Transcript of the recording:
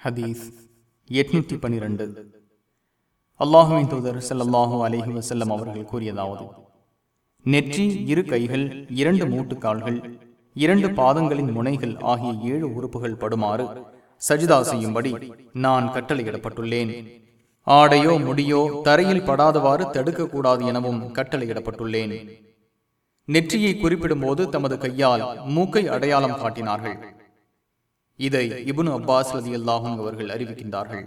ஹதீஸ் எட்நூத்தி பனிரெண்டு அல்லாஹுவின் தூதர் ஸல்லல்லாஹு அலஹி வசல்லம் அவர்கள் கூறியதாவது நெற்றி இரு கைகள் இரண்டு மூட்டுக்கால்கள் இரண்டு பாதங்களின் முனைகள் ஆகிய ஏழு உறுப்புகள் படுமாறு சஜிதா செய்யும்படி நான் கட்டளையிடப்பட்டுள்ளேன். ஆடையோ முடியோ தரையில் படாதவாறு தடுக்கக்கூடாது எனவும் கட்டளையிடப்பட்டுள்ளேன். நெற்றியை குறிப்பிடும்போது தமது கையால் மூக்கை அடையாளம் காட்டினார்கள். இதை இபுன் அப்பாஸ் ரதி அவர்கள் அறிவிக்கின்றார்கள்.